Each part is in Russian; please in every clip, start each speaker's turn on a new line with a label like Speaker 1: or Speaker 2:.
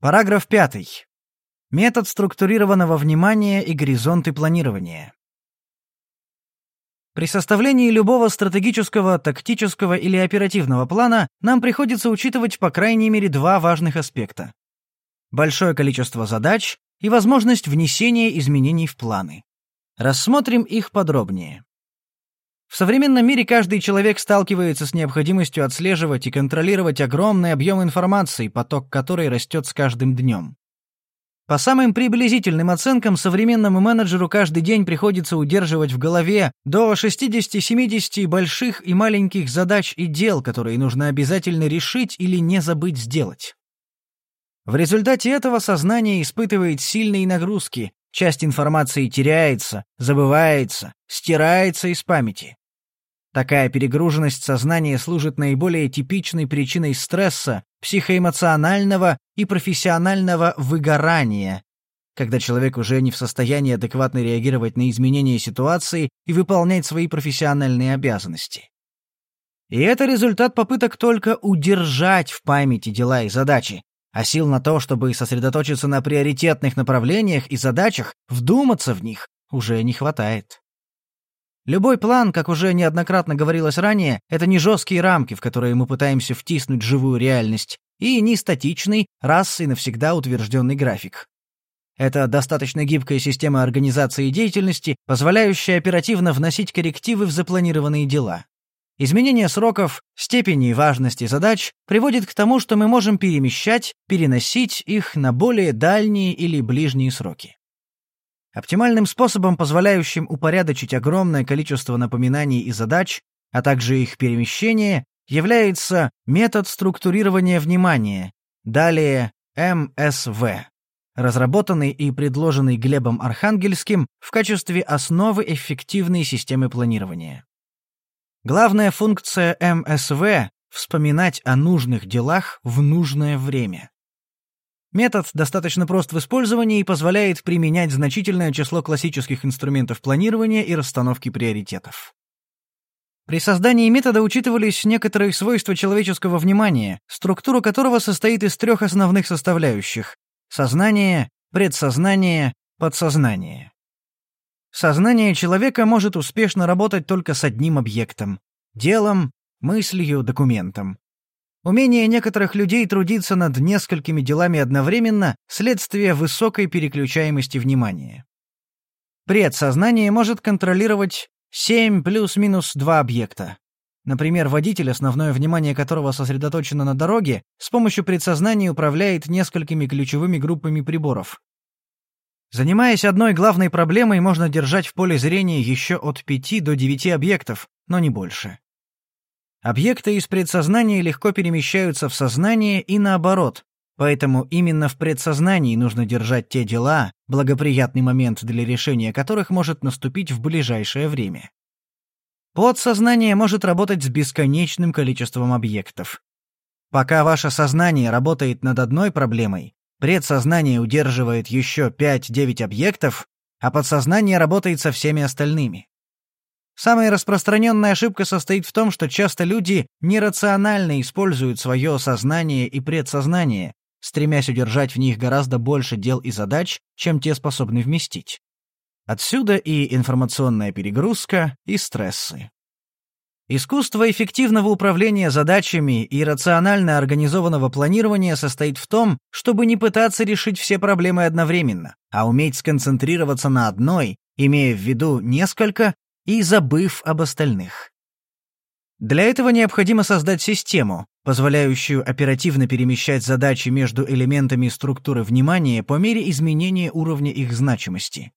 Speaker 1: Параграф 5. Метод структурированного внимания и горизонты планирования. При составлении любого стратегического, тактического или оперативного плана нам приходится учитывать по крайней мере два важных аспекта. Большое количество задач и возможность внесения изменений в планы. Рассмотрим их подробнее. В современном мире каждый человек сталкивается с необходимостью отслеживать и контролировать огромный объем информации, поток которой растет с каждым днем. По самым приблизительным оценкам, современному менеджеру каждый день приходится удерживать в голове до 60-70 больших и маленьких задач и дел, которые нужно обязательно решить или не забыть сделать. В результате этого сознание испытывает сильные нагрузки, часть информации теряется, забывается, стирается из памяти. Такая перегруженность сознания служит наиболее типичной причиной стресса, психоэмоционального и профессионального выгорания, когда человек уже не в состоянии адекватно реагировать на изменения ситуации и выполнять свои профессиональные обязанности. И это результат попыток только удержать в памяти дела и задачи, а сил на то, чтобы сосредоточиться на приоритетных направлениях и задачах, вдуматься в них, уже не хватает. Любой план, как уже неоднократно говорилось ранее, это не жесткие рамки, в которые мы пытаемся втиснуть живую реальность, и не статичный, раз и навсегда утвержденный график. Это достаточно гибкая система организации деятельности, позволяющая оперативно вносить коррективы в запланированные дела. Изменение сроков, степени важности задач приводит к тому, что мы можем перемещать, переносить их на более дальние или ближние сроки. Оптимальным способом, позволяющим упорядочить огромное количество напоминаний и задач, а также их перемещение, является метод структурирования внимания, далее МСВ, разработанный и предложенный Глебом Архангельским в качестве основы эффективной системы планирования. Главная функция МСВ — вспоминать о нужных делах в нужное время. Метод достаточно прост в использовании и позволяет применять значительное число классических инструментов планирования и расстановки приоритетов. При создании метода учитывались некоторые свойства человеческого внимания, структура которого состоит из трех основных составляющих — сознание, предсознание, подсознание. Сознание человека может успешно работать только с одним объектом — делом, мыслью, документом. Умение некоторых людей трудиться над несколькими делами одновременно – следствие высокой переключаемости внимания. Предсознание может контролировать 7 плюс-минус 2 объекта. Например, водитель, основное внимание которого сосредоточено на дороге, с помощью предсознания управляет несколькими ключевыми группами приборов. Занимаясь одной главной проблемой, можно держать в поле зрения еще от 5 до 9 объектов, но не больше. Объекты из предсознания легко перемещаются в сознание и наоборот, поэтому именно в предсознании нужно держать те дела, благоприятный момент для решения которых может наступить в ближайшее время. Подсознание может работать с бесконечным количеством объектов. Пока ваше сознание работает над одной проблемой, предсознание удерживает еще 5-9 объектов, а подсознание работает со всеми остальными. Самая распространенная ошибка состоит в том, что часто люди нерационально используют свое сознание и предсознание, стремясь удержать в них гораздо больше дел и задач, чем те способны вместить. Отсюда и информационная перегрузка, и стрессы. Искусство эффективного управления задачами и рационально организованного планирования состоит в том, чтобы не пытаться решить все проблемы одновременно, а уметь сконцентрироваться на одной, имея в виду несколько и забыв об остальных. Для этого необходимо создать систему, позволяющую оперативно перемещать задачи между элементами структуры внимания по мере изменения уровня их значимости.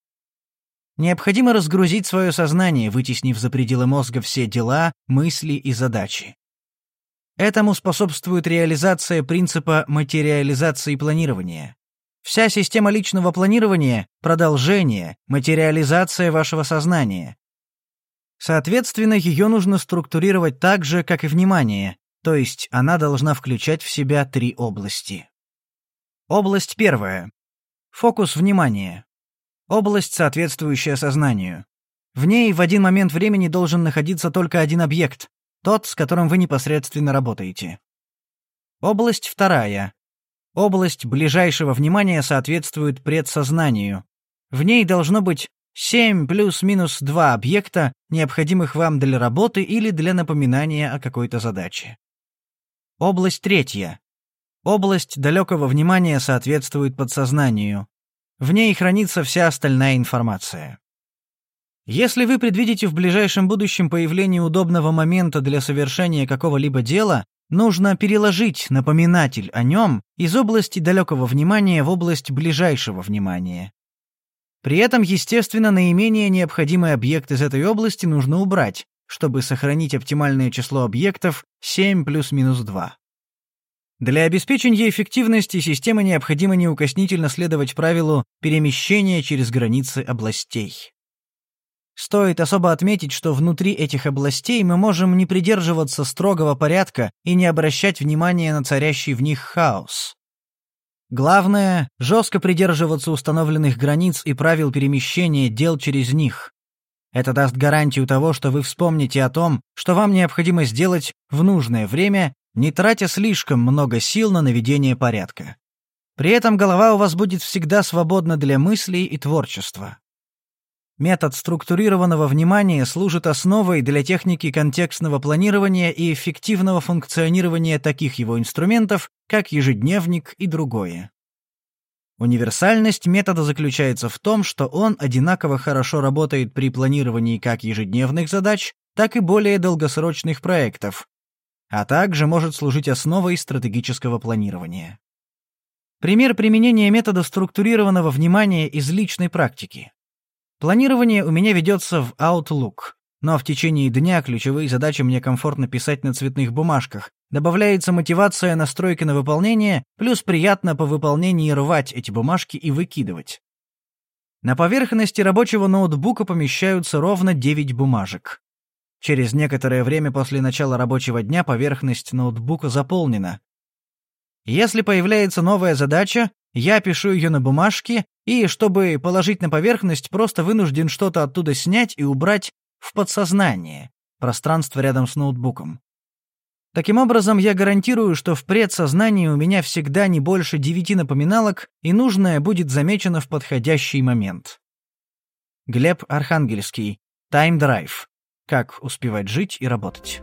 Speaker 1: Необходимо разгрузить свое сознание, вытеснив за пределы мозга все дела, мысли и задачи. Этому способствует реализация принципа материализации планирования. Вся система личного планирования — продолжение, материализация вашего сознания, Соответственно, ее нужно структурировать так же, как и внимание, то есть она должна включать в себя три области. Область первая. Фокус внимания. Область, соответствующая сознанию. В ней в один момент времени должен находиться только один объект, тот, с которым вы непосредственно работаете. Область вторая. Область ближайшего внимания соответствует предсознанию. В ней должно быть 7 плюс-минус 2 объекта, необходимых вам для работы или для напоминания о какой-то задаче. Область третья. Область далекого внимания соответствует подсознанию. В ней хранится вся остальная информация. Если вы предвидите в ближайшем будущем появление удобного момента для совершения какого-либо дела, нужно переложить напоминатель о нем из области далекого внимания в область ближайшего внимания. При этом, естественно, наименее необходимый объект из этой области нужно убрать, чтобы сохранить оптимальное число объектов 7 плюс-минус 2. Для обеспечения эффективности системы необходимо неукоснительно следовать правилу перемещения через границы областей. Стоит особо отметить, что внутри этих областей мы можем не придерживаться строгого порядка и не обращать внимания на царящий в них хаос. Главное — жестко придерживаться установленных границ и правил перемещения дел через них. Это даст гарантию того, что вы вспомните о том, что вам необходимо сделать в нужное время, не тратя слишком много сил на наведение порядка. При этом голова у вас будет всегда свободна для мыслей и творчества. Метод структурированного внимания служит основой для техники контекстного планирования и эффективного функционирования таких его инструментов, как ежедневник и другое. Универсальность метода заключается в том, что он одинаково хорошо работает при планировании как ежедневных задач, так и более долгосрочных проектов, а также может служить основой стратегического планирования. Пример применения метода структурированного внимания из личной практики. Планирование у меня ведется в Outlook, но в течение дня ключевые задачи мне комфортно писать на цветных бумажках. Добавляется мотивация настройки на выполнение, плюс приятно по выполнении рвать эти бумажки и выкидывать. На поверхности рабочего ноутбука помещаются ровно 9 бумажек. Через некоторое время после начала рабочего дня поверхность ноутбука заполнена. Если появляется новая задача, я пишу ее на бумажке и, чтобы положить на поверхность, просто вынужден что-то оттуда снять и убрать в подсознание, пространство рядом с ноутбуком. Таким образом, я гарантирую, что в предсознании у меня всегда не больше девяти напоминалок, и нужное будет замечено в подходящий момент. Глеб Архангельский. Drive. Как успевать жить и работать.